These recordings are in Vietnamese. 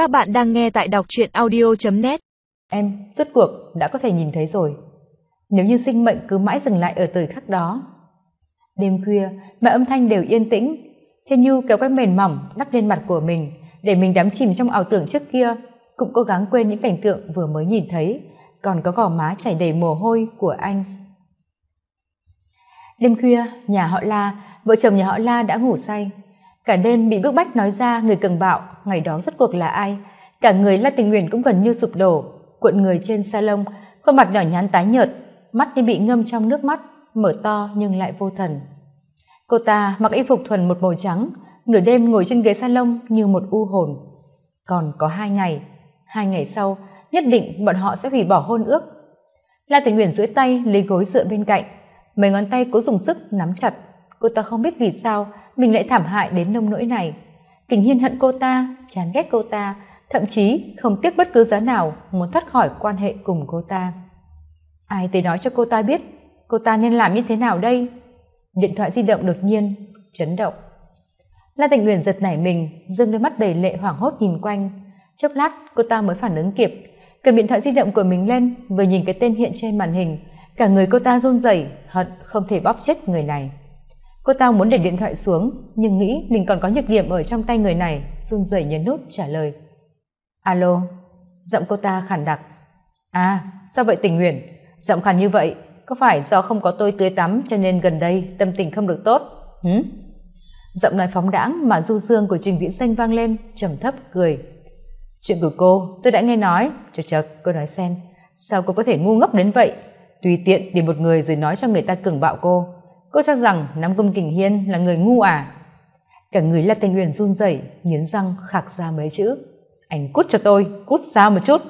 Các bạn đang nghe tại đọc truyện audio.net Em, rốt cuộc, đã có thể nhìn thấy rồi. Nếu như sinh mệnh cứ mãi dừng lại ở thời khắc đó. Đêm khuya, mọi âm thanh đều yên tĩnh. Thiên Nhu kéo cái mền mỏng đắp lên mặt của mình để mình đắm chìm trong ảo tưởng trước kia, cũng cố gắng quên những cảnh tượng vừa mới nhìn thấy, còn có gò má chảy đầy mồ hôi của anh. Đêm khuya, nhà họ La, vợ chồng nhà họ La đã ngủ say. Cả đêm bị bức bách nói ra người cường bạo, ngày đó rốt cuộc là ai. Cả người La Tình Nguyện cũng gần như sụp đổ, cuộn người trên salon, khuôn mặt nhỏ nhắn tái nhợt, mắt như bị ngâm trong nước mắt, mở to nhưng lại vô thần. Cô ta mặc y phục thuần một màu trắng, nửa đêm ngồi trên ghế salon như một u hồn. Còn có hai ngày, hai ngày sau, nhất định bọn họ sẽ hủy bỏ hôn ước. La Tình Nguyện duỗi tay lấy gối dựa bên cạnh, mấy ngón tay cố dùng sức nắm chặt. Cô ta không biết vì sao mình lại thảm hại đến nông nỗi này. Kình Hiên hận cô ta, chán ghét cô ta, thậm chí không tiếc bất cứ giá nào muốn thoát khỏi quan hệ cùng cô ta. Ai tới nói cho cô ta biết, cô ta nên làm như thế nào đây? Điện thoại di động đột nhiên chấn động. La Tịnh Uyển giật nảy mình, dâng đôi mắt đầy lệ hoảng hốt nhìn quanh. Chốc lát, cô ta mới phản ứng kịp, cầm điện thoại di động của mình lên, vừa nhìn cái tên hiện trên màn hình, cả người cô ta run rẩy, hận không thể bóp chết người này. Cô ta muốn để điện thoại xuống, nhưng nghĩ mình còn có nhược điểm ở trong tay người này, run rẩy nhấn nút trả lời. Alo, giọng cô ta khản đặc. À, sao vậy Tình nguyện Giọng khàn như vậy, có phải do không có tôi tưới tắm cho nên gần đây tâm tình không được tốt? Hử? giọng nói phóng đãng mà du dương của trình diễn xanh vang lên trầm thấp cười chuyện của cô tôi đã nghe nói chật chật cô nói xem sao cô có thể ngu ngốc đến vậy tùy tiện tìm một người rồi nói cho người ta cường bạo cô cô cho rằng nam công kình hiên là người ngu à. Cả người la thanh huyền run rẩy, nghiến răng khạc ra mấy chữ. Anh cút cho tôi, cút xa một chút.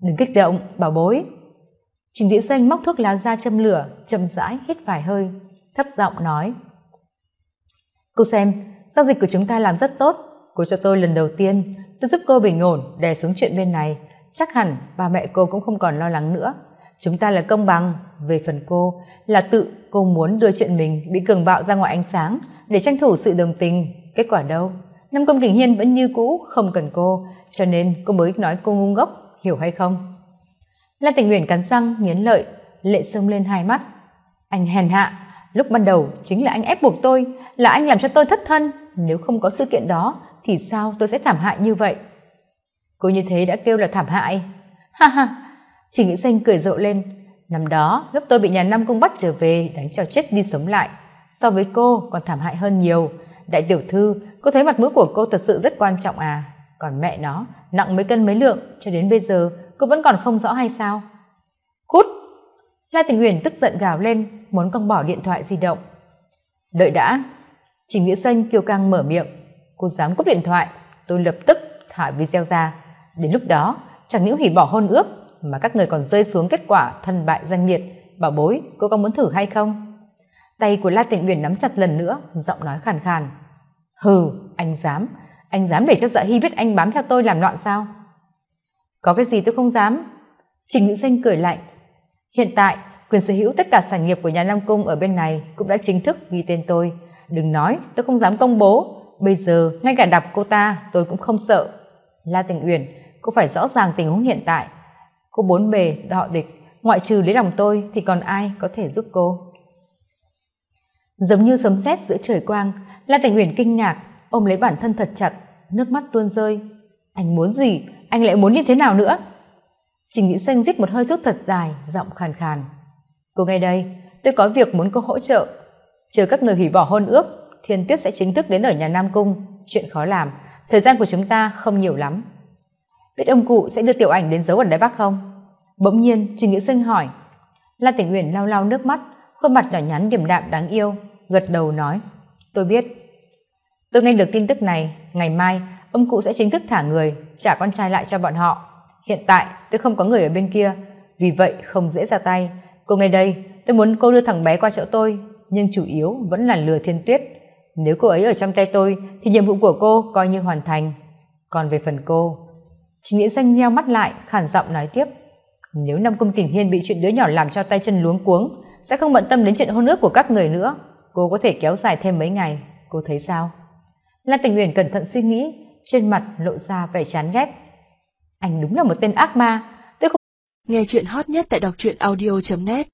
Đừng kích động, bảo bối. Trình thị xanh móc thuốc lá ra châm lửa, chậm rãi hít vài hơi, thấp giọng nói. Cô xem, giao dịch của chúng ta làm rất tốt. Cô cho tôi lần đầu tiên, tôi giúp cô bình ổn, đè xuống chuyện bên này. Chắc hẳn ba mẹ cô cũng không còn lo lắng nữa chúng ta là công bằng. Về phần cô, là tự cô muốn đưa chuyện mình bị cường bạo ra ngoài ánh sáng để tranh thủ sự đồng tình. Kết quả đâu? Năm công kình hiên vẫn như cũ, không cần cô, cho nên cô mới nói cô ngu ngốc, hiểu hay không? Lan tình nguyện cắn răng, nghiến lợi, lệ sông lên hai mắt. Anh hèn hạ, lúc ban đầu chính là anh ép buộc tôi, là anh làm cho tôi thất thân. Nếu không có sự kiện đó, thì sao tôi sẽ thảm hại như vậy? Cô như thế đã kêu là thảm hại. Ha ha chỉ nghĩ xanh cười rộ lên. Năm đó, lúc tôi bị nhà năm cung bắt trở về, đánh cho chết đi sống lại. So với cô, còn thảm hại hơn nhiều. Đại tiểu thư, cô thấy mặt mũi của cô thật sự rất quan trọng à? Còn mẹ nó, nặng mấy cân mấy lượng, cho đến bây giờ, cô vẫn còn không rõ hay sao? Cút! La tình huyền tức giận gào lên, muốn cong bỏ điện thoại di động. Đợi đã. Chỉ nghĩa xanh kiêu căng mở miệng. Cô dám cúp điện thoại, tôi lập tức thả video ra. Đến lúc đó, chẳng những hủy bỏ hôn ước mà các người còn rơi xuống kết quả thân bại danh liệt. Bảo bối, cô có muốn thử hay không? Tay của la tịnh uyển nắm chặt lần nữa, giọng nói khàn khàn. Hừ, anh dám. Anh dám để cho dạ hy biết anh bám theo tôi làm loạn sao? Có cái gì tôi không dám? Trình Nữ Sinh cười lạnh. Hiện tại, quyền sở hữu tất cả sản nghiệp của nhà nam cung ở bên này cũng đã chính thức ghi tên tôi. Đừng nói, tôi không dám công bố. Bây giờ, ngay cả đạp cô ta, tôi cũng không sợ. La Tịnh uyển, cô phải rõ ràng tình huống hiện tại cô bốn bề họ địch. Ngoại trừ lấy lòng tôi thì còn ai có thể giúp cô? Giống như sấm sét giữa trời quang la tình uyển kinh ngạc, ôm lấy bản thân thật chặt, nước mắt tuôn rơi. Anh muốn gì? Anh lại muốn như thế nào nữa? Trình nghĩ xanh rít một hơi thuốc thật dài, giọng khàn khàn. Cô ngay đây, tôi có việc muốn cô hỗ trợ. Chờ các người hủy bỏ hôn ước, thiên tuyết sẽ chính thức đến ở nhà nam cung. Chuyện khó làm, thời gian của chúng ta không nhiều lắm biết ông cụ sẽ đưa tiểu ảnh đến giấu ở đài bắc không? Bỗng nhiên, trình nghĩa sinh hỏi. La tỉnh uyển lau lau nước mắt, khuôn mặt nhỏ nhắn điềm đạm đáng yêu, gật đầu nói. Tôi biết. Tôi nghe được tin tức này, ngày mai, ông cụ sẽ chính thức thả người, trả con trai lại cho bọn họ. Hiện tại, tôi không có người ở bên kia, vì vậy không dễ ra tay. Cô ngay đây, tôi muốn cô đưa thằng bé qua chỗ tôi, nhưng chủ yếu vẫn là lừa thiên tuyết. Nếu cô ấy ở trong tay tôi, thì nhiệm vụ của cô coi như hoàn thành. Còn về phần cô chị nghĩa xanh nheo mắt lại khản giọng nói tiếp. Nếu năm công kình hiên bị chuyện đứa nhỏ làm cho tay chân luống cuống, sẽ không bận tâm đến chuyện hôn ước của các người nữa. Cô có thể kéo dài thêm mấy ngày. Cô thấy sao? Lan tình uyển cẩn thận suy nghĩ, trên mặt lộ ra vẻ chán ghét. Anh đúng là một tên ác ma. Tôi không nghe chuyện hot nhất tại đọc truyện audio net.